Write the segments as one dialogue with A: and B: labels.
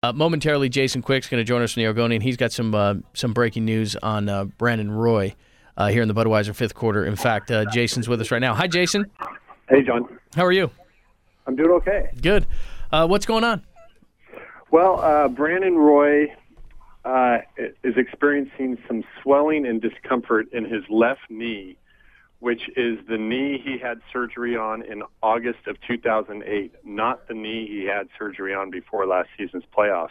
A: Uh, momentarily, Jason Quick's going to join us from the Oregonian. He's got some uh, some breaking news on uh, Brandon Roy uh, here in the Budweiser fifth quarter. In fact, uh, Jason's with us right now. Hi, Jason.
B: Hey, John.
A: How are you?
B: I'm doing okay.
A: Good. Uh, what's going on?
B: Well, uh, Brandon Roy uh, is experiencing some swelling and discomfort in his left knee, which is the knee he had surgery on in August of 2008, not the knee he had surgery on before last season's playoffs.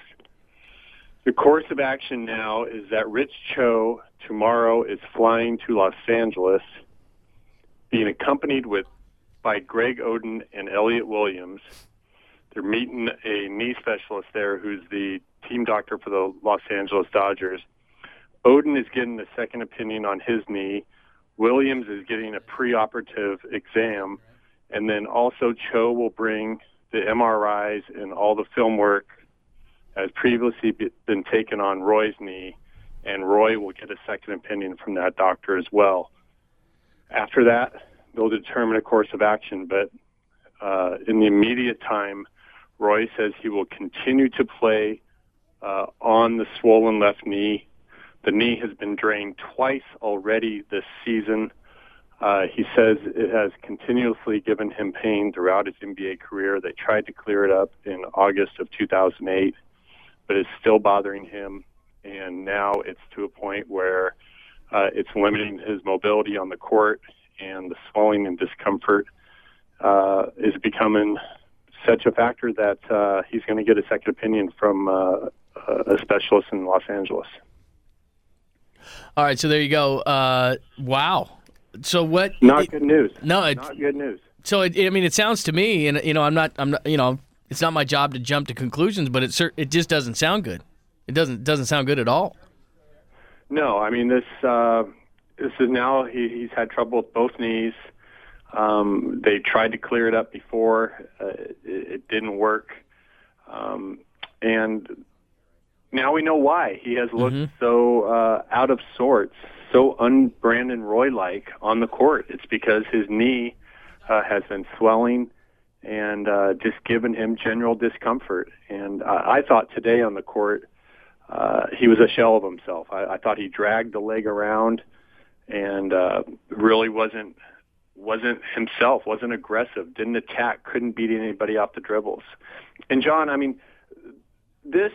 B: The course of action now is that Rich Cho tomorrow is flying to Los Angeles, being accompanied with by Greg Oden and Elliot Williams. They're meeting a knee specialist there who's the team doctor for the Los Angeles Dodgers. Oden is getting a second opinion on his knee. Williams is getting a preoperative exam. And then also Cho will bring the MRIs and all the film work as previously been taken on Roy's knee. And Roy will get a second opinion from that doctor as well. After that, they'll determine a course of action. But uh, in the immediate time, Roy says he will continue to play uh, on the swollen left knee. The knee has been drained twice already this season. Uh, he says it has continuously given him pain throughout his NBA career. They tried to clear it up in August of 2008, but it's still bothering him. And now it's to a point where uh, it's limiting his mobility on the court, and the swelling and discomfort uh, is becoming such a factor that uh, he's going to get a second opinion from uh, a specialist in Los Angeles.
A: All right, so there you go. Uh, wow. So what?
B: Not it, good news.
A: No,
B: it, not good news.
A: So it, I mean, it sounds to me, and you know, I'm not, I'm not, you know, it's not my job to jump to conclusions, but it it just doesn't sound good. It doesn't doesn't sound good at all.
B: No, I mean this. Uh, this is now he, he's had trouble with both knees. Um, they tried to clear it up before. Uh, it, it didn't work. Um, and now we know why. He has looked mm-hmm. so uh, out of sorts, so un-Brandon Roy-like on the court. It's because his knee uh, has been swelling and uh, just given him general discomfort. And uh, I thought today on the court, uh, he was a shell of himself. I, I thought he dragged the leg around and uh, really wasn't wasn't himself, wasn't aggressive, didn't attack, couldn't beat anybody off the dribbles. And John, I mean, this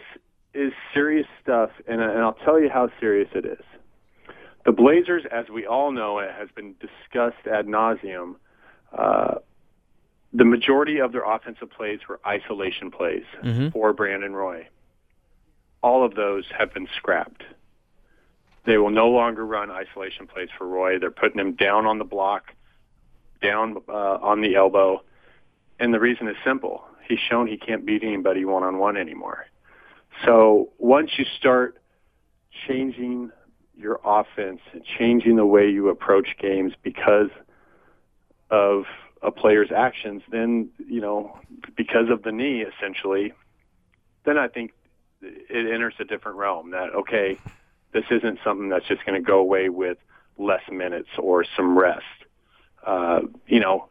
B: is serious stuff, and, and I'll tell you how serious it is. The Blazers, as we all know, it has been discussed ad nauseum. Uh, the majority of their offensive plays were isolation plays mm-hmm. for Brandon Roy. All of those have been scrapped. They will no longer run isolation plays for Roy. They're putting him down on the block, down uh, on the elbow, and the reason is simple. He's shown he can't beat anybody one on one anymore. So once you start changing your offense and changing the way you approach games because of a player's actions, then you know because of the knee essentially, then I think it enters a different realm. That okay, this isn't something that's just going to go away with less minutes or some rest. Uh, you know,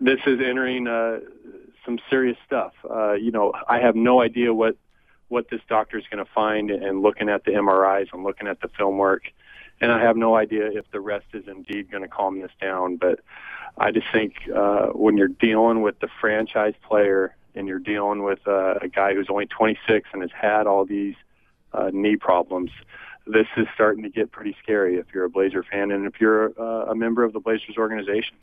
B: this is entering uh, some serious stuff. Uh, you know, I have no idea what what this doctor is going to find and looking at the MRIs and looking at the film work. And I have no idea if the rest is indeed going to calm this down. But I just think uh, when you're dealing with the franchise player and you're dealing with uh, a guy who's only 26 and has had all these uh, knee problems, this is starting to get pretty scary if you're a Blazer fan and if you're uh, a member of the Blazers organization.